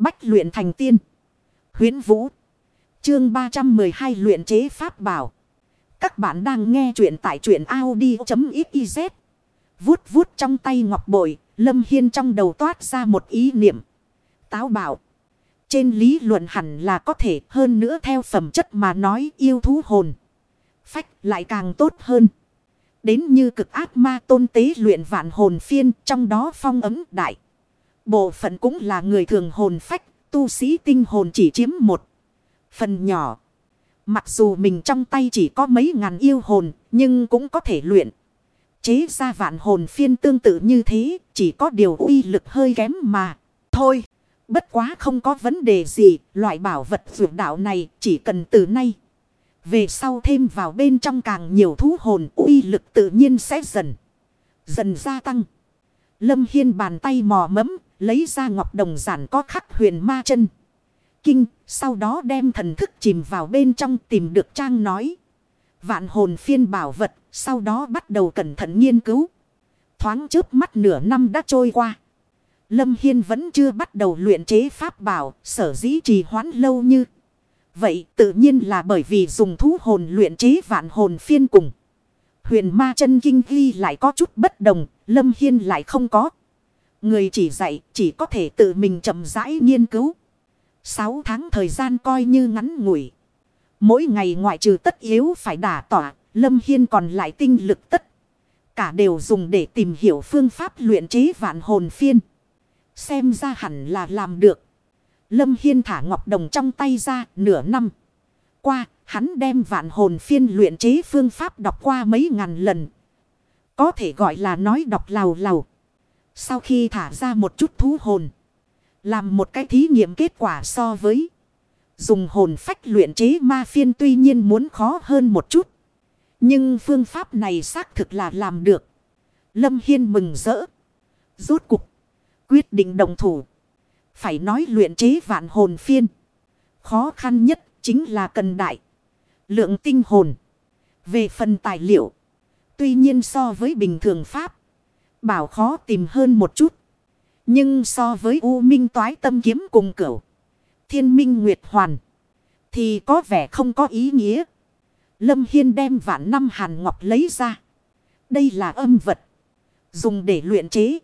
Bách luyện thành tiên. Huyến Vũ. Chương 312 luyện chế pháp bảo. Các bạn đang nghe truyện tại truyện Audi.xyz. Vuốt vuốt trong tay ngọc bội, Lâm Hiên trong đầu toát ra một ý niệm. Táo bảo. Trên lý luận hẳn là có thể hơn nữa theo phẩm chất mà nói yêu thú hồn. Phách lại càng tốt hơn. Đến như cực ác ma tôn tế luyện vạn hồn phiên trong đó phong ấm đại. Bộ phận cũng là người thường hồn phách, tu sĩ tinh hồn chỉ chiếm một phần nhỏ. Mặc dù mình trong tay chỉ có mấy ngàn yêu hồn, nhưng cũng có thể luyện. Chế ra vạn hồn phiên tương tự như thế, chỉ có điều uy lực hơi kém mà. Thôi, bất quá không có vấn đề gì, loại bảo vật dược đạo này chỉ cần từ nay. Về sau thêm vào bên trong càng nhiều thú hồn uy lực tự nhiên sẽ dần. Dần gia tăng. Lâm Hiên bàn tay mò mẫm lấy ra ngọc đồng giản có khắc huyền ma chân. Kinh, sau đó đem thần thức chìm vào bên trong tìm được trang nói. Vạn hồn phiên bảo vật, sau đó bắt đầu cẩn thận nghiên cứu. Thoáng trước mắt nửa năm đã trôi qua. Lâm Hiên vẫn chưa bắt đầu luyện chế pháp bảo, sở dĩ trì hoãn lâu như. Vậy tự nhiên là bởi vì dùng thú hồn luyện chế vạn hồn phiên cùng. Huyền ma chân kinh ghi lại có chút bất đồng, Lâm Hiên lại không có. Người chỉ dạy chỉ có thể tự mình chậm rãi nghiên cứu. Sáu tháng thời gian coi như ngắn ngủi. Mỗi ngày ngoại trừ tất yếu phải đả tỏa, Lâm Hiên còn lại tinh lực tất. Cả đều dùng để tìm hiểu phương pháp luyện chế vạn hồn phiên. Xem ra hẳn là làm được. Lâm Hiên thả ngọc đồng trong tay ra nửa năm. Qua, hắn đem vạn hồn phiên luyện chế phương pháp đọc qua mấy ngàn lần. Có thể gọi là nói đọc lào lào. Sau khi thả ra một chút thú hồn. Làm một cái thí nghiệm kết quả so với. Dùng hồn phách luyện chế ma phiên tuy nhiên muốn khó hơn một chút. Nhưng phương pháp này xác thực là làm được. Lâm Hiên mừng rỡ. Rốt cục. Quyết định đồng thủ. Phải nói luyện chế vạn hồn phiên. Khó khăn nhất chính là cần đại. Lượng tinh hồn. Về phần tài liệu. Tuy nhiên so với bình thường pháp. Bảo khó tìm hơn một chút. Nhưng so với U Minh toái tâm kiếm cùng cửu. Thiên Minh Nguyệt Hoàn. Thì có vẻ không có ý nghĩa. Lâm Hiên đem vạn năm hàn ngọc lấy ra. Đây là âm vật. Dùng để luyện chế.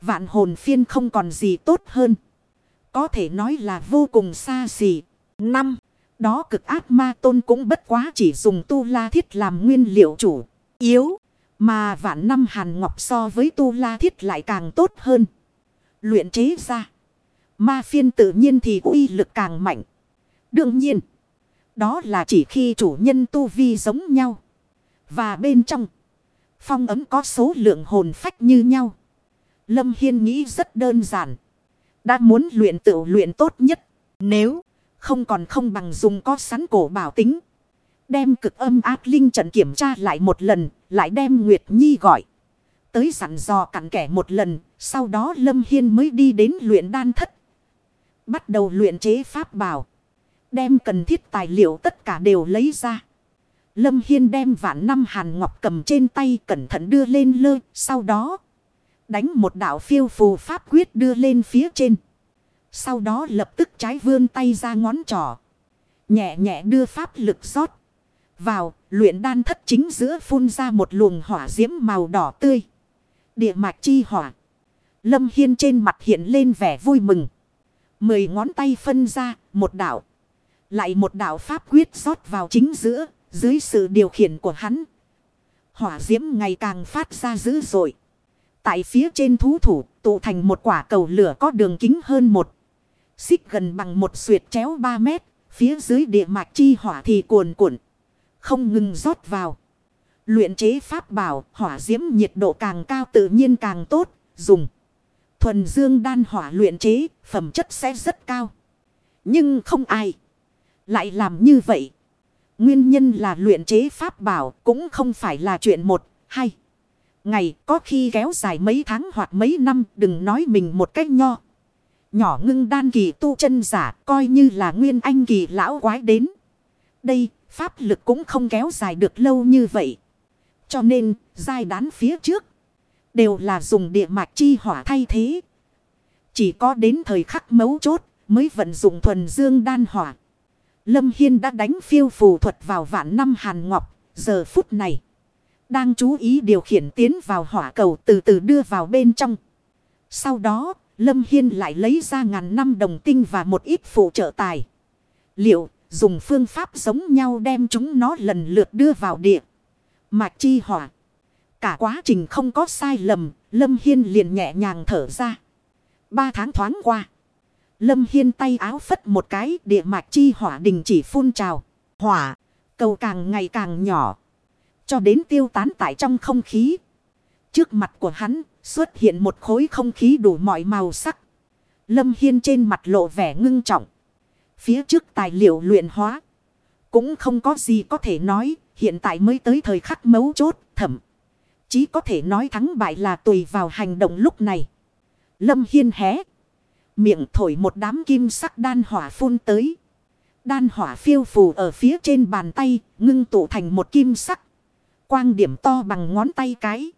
Vạn hồn phiên không còn gì tốt hơn. Có thể nói là vô cùng xa xỉ. Năm. Đó cực ác ma tôn cũng bất quá chỉ dùng tu la thiết làm nguyên liệu chủ. Yếu. Mà vạn năm hàn ngọc so với tu la thiết lại càng tốt hơn. Luyện chế ra. Ma phiên tự nhiên thì uy lực càng mạnh. Đương nhiên. Đó là chỉ khi chủ nhân tu vi giống nhau. Và bên trong. Phong ấm có số lượng hồn phách như nhau. Lâm Hiên nghĩ rất đơn giản. Đã muốn luyện tự luyện tốt nhất. Nếu không còn không bằng dùng có sắn cổ bảo tính. Đem cực âm ác linh trận kiểm tra lại một lần. Lại đem Nguyệt Nhi gọi. Tới dặn dò cặn kẻ một lần. Sau đó Lâm Hiên mới đi đến luyện đan thất. Bắt đầu luyện chế pháp bảo. Đem cần thiết tài liệu tất cả đều lấy ra. Lâm Hiên đem vạn năm hàn ngọc cầm trên tay cẩn thận đưa lên lơ. Sau đó đánh một đạo phiêu phù pháp quyết đưa lên phía trên. Sau đó lập tức trái vươn tay ra ngón trỏ. Nhẹ nhẹ đưa pháp lực rót. Vào, luyện đan thất chính giữa phun ra một luồng hỏa diễm màu đỏ tươi. Địa mạch chi hỏa. Lâm Hiên trên mặt hiện lên vẻ vui mừng. Mười ngón tay phân ra, một đạo. Lại một đạo pháp quyết rót vào chính giữa, dưới sự điều khiển của hắn. Hỏa diễm ngày càng phát ra dữ dội. Tại phía trên thú thủ, tụ thành một quả cầu lửa có đường kính hơn một. Xích gần bằng một suyệt chéo 3 mét, phía dưới địa mạch chi hỏa thì cuồn cuộn. Không ngừng rót vào. Luyện chế pháp bảo, hỏa diễm nhiệt độ càng cao tự nhiên càng tốt, dùng. Thuần dương đan hỏa luyện chế, phẩm chất sẽ rất cao. Nhưng không ai lại làm như vậy. Nguyên nhân là luyện chế pháp bảo cũng không phải là chuyện một, hay. Ngày có khi kéo dài mấy tháng hoặc mấy năm đừng nói mình một cách nho. Nhỏ ngưng đan kỳ tu chân giả coi như là nguyên anh kỳ lão quái đến. Đây pháp lực cũng không kéo dài được lâu như vậy. Cho nên giai đán phía trước đều là dùng địa mạch chi hỏa thay thế. Chỉ có đến thời khắc mấu chốt mới vận dụng thuần dương đan hỏa. Lâm Hiên đã đánh phiêu phù thuật vào vạn năm hàn ngọc, giờ phút này. Đang chú ý điều khiển tiến vào hỏa cầu từ từ đưa vào bên trong. Sau đó, Lâm Hiên lại lấy ra ngàn năm đồng tinh và một ít phụ trợ tài. Liệu, dùng phương pháp giống nhau đem chúng nó lần lượt đưa vào địa. Mạch chi hỏa. Cả quá trình không có sai lầm, Lâm Hiên liền nhẹ nhàng thở ra. Ba tháng thoáng qua. Lâm Hiên tay áo phất một cái địa mạch chi hỏa đình chỉ phun trào. Hỏa, cầu càng ngày càng nhỏ. Cho đến tiêu tán tại trong không khí. Trước mặt của hắn xuất hiện một khối không khí đủ mọi màu sắc. Lâm Hiên trên mặt lộ vẻ ngưng trọng. Phía trước tài liệu luyện hóa. Cũng không có gì có thể nói. Hiện tại mới tới thời khắc mấu chốt thẩm. Chí có thể nói thắng bại là tùy vào hành động lúc này. Lâm Hiên hé. Miệng thổi một đám kim sắc đan hỏa phun tới. Đan hỏa phiêu phù ở phía trên bàn tay, ngưng tụ thành một kim sắc. Quang điểm to bằng ngón tay cái.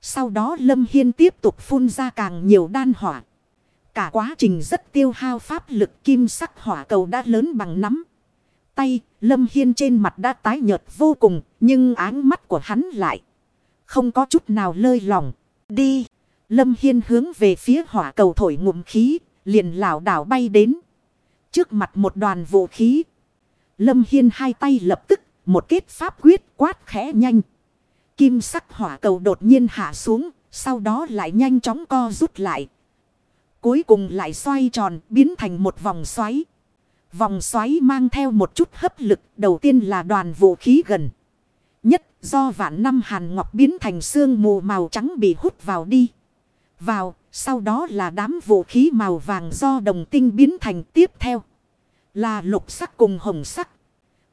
Sau đó Lâm Hiên tiếp tục phun ra càng nhiều đan hỏa. Cả quá trình rất tiêu hao pháp lực kim sắc hỏa cầu đã lớn bằng nắm. Tay, Lâm Hiên trên mặt đã tái nhợt vô cùng, nhưng áng mắt của hắn lại. Không có chút nào lơi lòng. Đi! Lâm Hiên hướng về phía hỏa cầu thổi ngụm khí, liền lảo đảo bay đến. Trước mặt một đoàn vũ khí. Lâm Hiên hai tay lập tức, một kết pháp quyết quát khẽ nhanh. Kim sắc hỏa cầu đột nhiên hạ xuống, sau đó lại nhanh chóng co rút lại. Cuối cùng lại xoay tròn, biến thành một vòng xoáy. Vòng xoáy mang theo một chút hấp lực, đầu tiên là đoàn vũ khí gần. Nhất do vạn năm hàn ngọc biến thành xương mù màu trắng bị hút vào đi vào, sau đó là đám vũ khí màu vàng do đồng tinh biến thành tiếp theo. Là lục sắc cùng hồng sắc.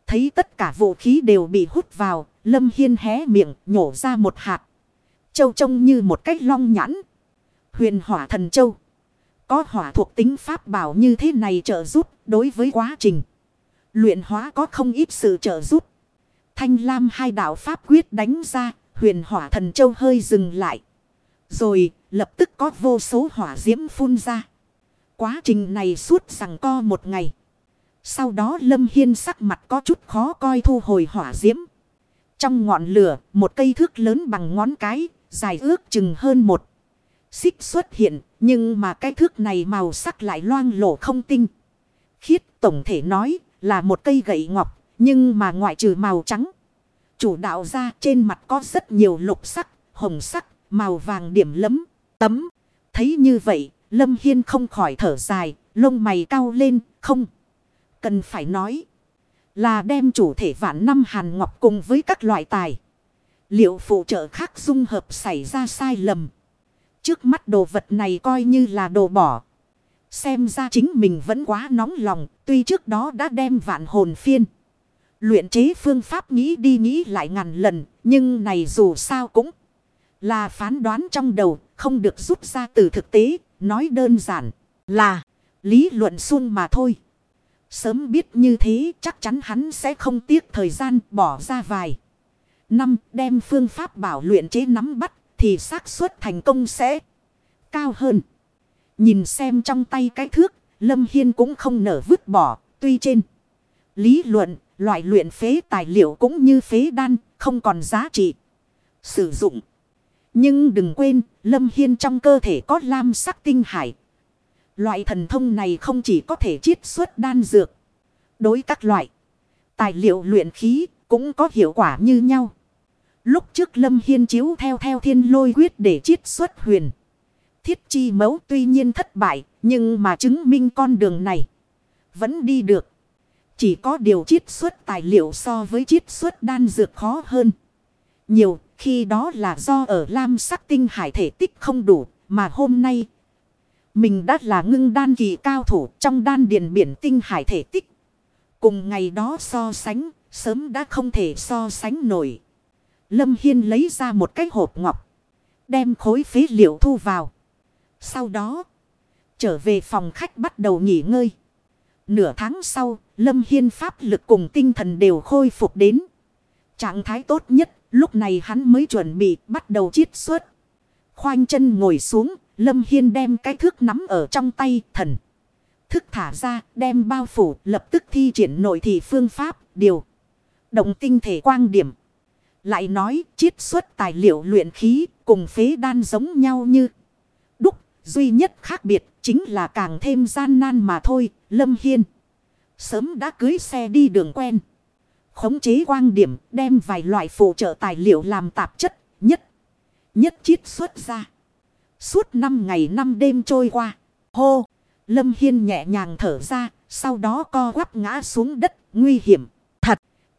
Thấy tất cả vũ khí đều bị hút vào, Lâm Hiên hé miệng nhổ ra một hạt. Châu trông như một cái long nhãn. Huyền hỏa thần châu. Có hỏa thuộc tính pháp bảo như thế này trợ giúp đối với quá trình. Luyện hóa có không ít sự trợ giúp. Thanh Lam hai đạo pháp quyết đánh ra, huyền hỏa thần châu hơi dừng lại. Rồi, lập tức có vô số hỏa diễm phun ra. Quá trình này suốt rằng co một ngày. Sau đó Lâm Hiên sắc mặt có chút khó coi thu hồi hỏa diễm. Trong ngọn lửa, một cây thước lớn bằng ngón cái, dài ước chừng hơn một. Xích xuất hiện, nhưng mà cái thước này màu sắc lại loang lổ không tinh. Khiết tổng thể nói là một cây gậy ngọc, nhưng mà ngoại trừ màu trắng. Chủ đạo ra trên mặt có rất nhiều lục sắc, hồng sắc, màu vàng điểm lấm, tấm. Thấy như vậy, Lâm Hiên không khỏi thở dài, lông mày cao lên, không. Cần phải nói là đem chủ thể vạn năm hàn ngọc cùng với các loại tài. Liệu phụ trợ khác dung hợp xảy ra sai lầm. Trước mắt đồ vật này coi như là đồ bỏ. Xem ra chính mình vẫn quá nóng lòng, tuy trước đó đã đem vạn hồn phiên. Luyện chế phương pháp nghĩ đi nghĩ lại ngàn lần, nhưng này dù sao cũng là phán đoán trong đầu, không được rút ra từ thực tế, nói đơn giản là lý luận suông mà thôi. Sớm biết như thế chắc chắn hắn sẽ không tiếc thời gian bỏ ra vài. Năm đem phương pháp bảo luyện chế nắm bắt thì xác suất thành công sẽ cao hơn. Nhìn xem trong tay cái thước, Lâm Hiên cũng không nở vứt bỏ, tuy trên. Lý luận, loại luyện phế tài liệu cũng như phế đan, không còn giá trị. Sử dụng. Nhưng đừng quên, Lâm Hiên trong cơ thể có lam sắc tinh hải. Loại thần thông này không chỉ có thể chiết xuất đan dược. Đối các loại tài liệu luyện khí cũng có hiệu quả như nhau. Lúc trước Lâm Hiên chiếu theo theo thiên lôi quyết để chiết xuất huyền. Thiết chi mấu tuy nhiên thất bại, nhưng mà chứng minh con đường này vẫn đi được. Chỉ có điều chiết xuất tài liệu so với chiết xuất đan dược khó hơn. Nhiều khi đó là do ở lam sắc tinh hải thể tích không đủ mà hôm nay mình đã là ngưng đan kỳ cao thủ trong đan điền biển tinh hải thể tích. Cùng ngày đó so sánh sớm đã không thể so sánh nổi. Lâm Hiên lấy ra một cái hộp ngọc. Đem khối phế liệu thu vào. Sau đó trở về phòng khách bắt đầu nghỉ ngơi. Nửa tháng sau Lâm Hiên pháp lực cùng tinh thần đều khôi phục đến. Trạng thái tốt nhất Lúc này hắn mới chuẩn bị bắt đầu chiết xuất. Khoanh chân ngồi xuống, Lâm Hiên đem cái thước nắm ở trong tay thần. thức thả ra, đem bao phủ, lập tức thi triển nội thị phương pháp, điều. Động tinh thể quang điểm. Lại nói, chiết xuất tài liệu luyện khí, cùng phế đan giống nhau như đúc, duy nhất khác biệt, chính là càng thêm gian nan mà thôi, Lâm Hiên. Sớm đã cưới xe đi đường quen. Khống chế quang điểm, đem vài loại phụ trợ tài liệu làm tạp chất, nhất. Nhất chiết xuất ra. Suốt năm ngày năm đêm trôi qua. Hô! Lâm Hiên nhẹ nhàng thở ra, sau đó co quắp ngã xuống đất, nguy hiểm.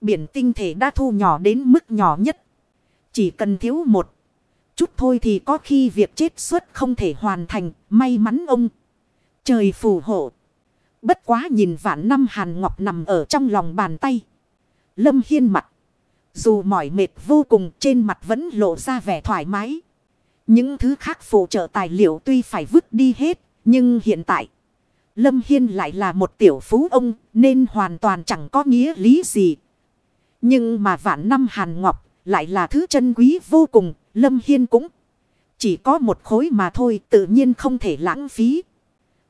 Biển tinh thể đã thu nhỏ đến mức nhỏ nhất. Chỉ cần thiếu một chút thôi thì có khi việc chết xuất không thể hoàn thành, may mắn ông. Trời phù hộ. Bất quá nhìn vạn năm hàn ngọc nằm ở trong lòng bàn tay. Lâm Hiên mặt. Dù mỏi mệt vô cùng trên mặt vẫn lộ ra vẻ thoải mái. Những thứ khác phụ trợ tài liệu tuy phải vứt đi hết. Nhưng hiện tại. Lâm Hiên lại là một tiểu phú ông. Nên hoàn toàn chẳng có nghĩa lý gì. Nhưng mà vạn năm hàn ngọc. Lại là thứ chân quý vô cùng. Lâm Hiên cũng. Chỉ có một khối mà thôi. Tự nhiên không thể lãng phí.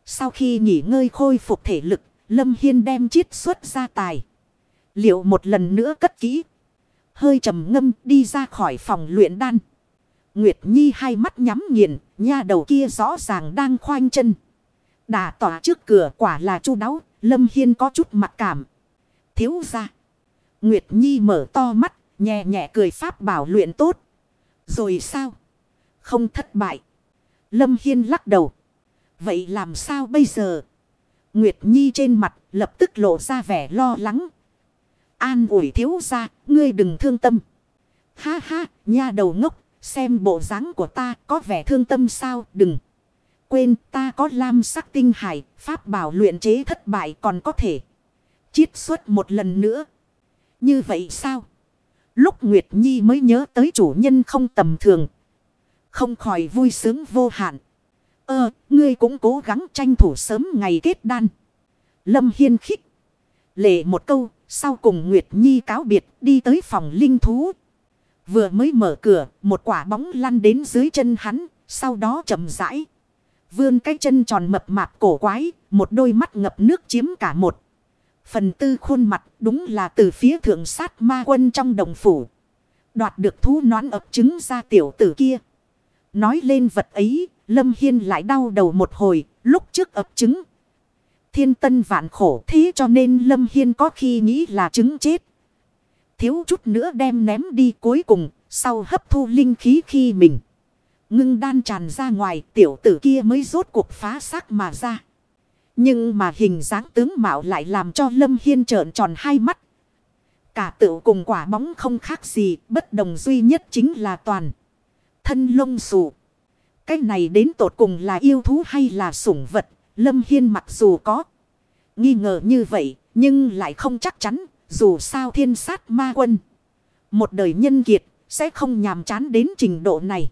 Sau khi nghỉ ngơi khôi phục thể lực. Lâm Hiên đem chiết xuất ra tài. Liệu một lần nữa cất kỹ. Hơi trầm ngâm đi ra khỏi phòng luyện đan. Nguyệt Nhi hai mắt nhắm nghiền, nha đầu kia rõ ràng đang khoanh chân. Đà tỏa trước cửa quả là chu đáo, Lâm Hiên có chút mặt cảm. Thiếu ra. Nguyệt Nhi mở to mắt, nhẹ nhẹ cười pháp bảo luyện tốt. Rồi sao? Không thất bại. Lâm Hiên lắc đầu. Vậy làm sao bây giờ? Nguyệt Nhi trên mặt lập tức lộ ra vẻ lo lắng. An ủi thiếu ra, ngươi đừng thương tâm. Ha ha, nha đầu ngốc, xem bộ dáng của ta có vẻ thương tâm sao, đừng. Quên ta có lam sắc tinh hải, pháp bảo luyện chế thất bại còn có thể. Chiết xuất một lần nữa. Như vậy sao? Lúc Nguyệt Nhi mới nhớ tới chủ nhân không tầm thường. Không khỏi vui sướng vô hạn. Ơ, ngươi cũng cố gắng tranh thủ sớm ngày kết đan. Lâm Hiên khích. Lệ một câu, sau cùng Nguyệt Nhi cáo biệt đi tới phòng linh thú. Vừa mới mở cửa, một quả bóng lăn đến dưới chân hắn, sau đó chậm rãi. Vươn cái chân tròn mập mạp cổ quái, một đôi mắt ngập nước chiếm cả một. Phần tư khuôn mặt đúng là từ phía thượng sát ma quân trong đồng phủ. Đoạt được thú nón ập trứng ra tiểu tử kia. Nói lên vật ấy, Lâm Hiên lại đau đầu một hồi, lúc trước ập trứng. Thiên tân vạn khổ thế cho nên Lâm Hiên có khi nghĩ là trứng chết. Thiếu chút nữa đem ném đi cuối cùng, sau hấp thu linh khí khi mình. Ngưng đan tràn ra ngoài tiểu tử kia mới rốt cuộc phá xác mà ra. Nhưng mà hình dáng tướng mạo lại làm cho Lâm Hiên trợn tròn hai mắt. Cả tự cùng quả bóng không khác gì, bất đồng duy nhất chính là toàn. Thân lông xù. Cái này đến tột cùng là yêu thú hay là sủng vật, Lâm Hiên mặc dù có nghi ngờ như vậy, nhưng lại không chắc chắn, dù sao thiên sát ma quân. Một đời nhân kiệt, sẽ không nhàm chán đến trình độ này.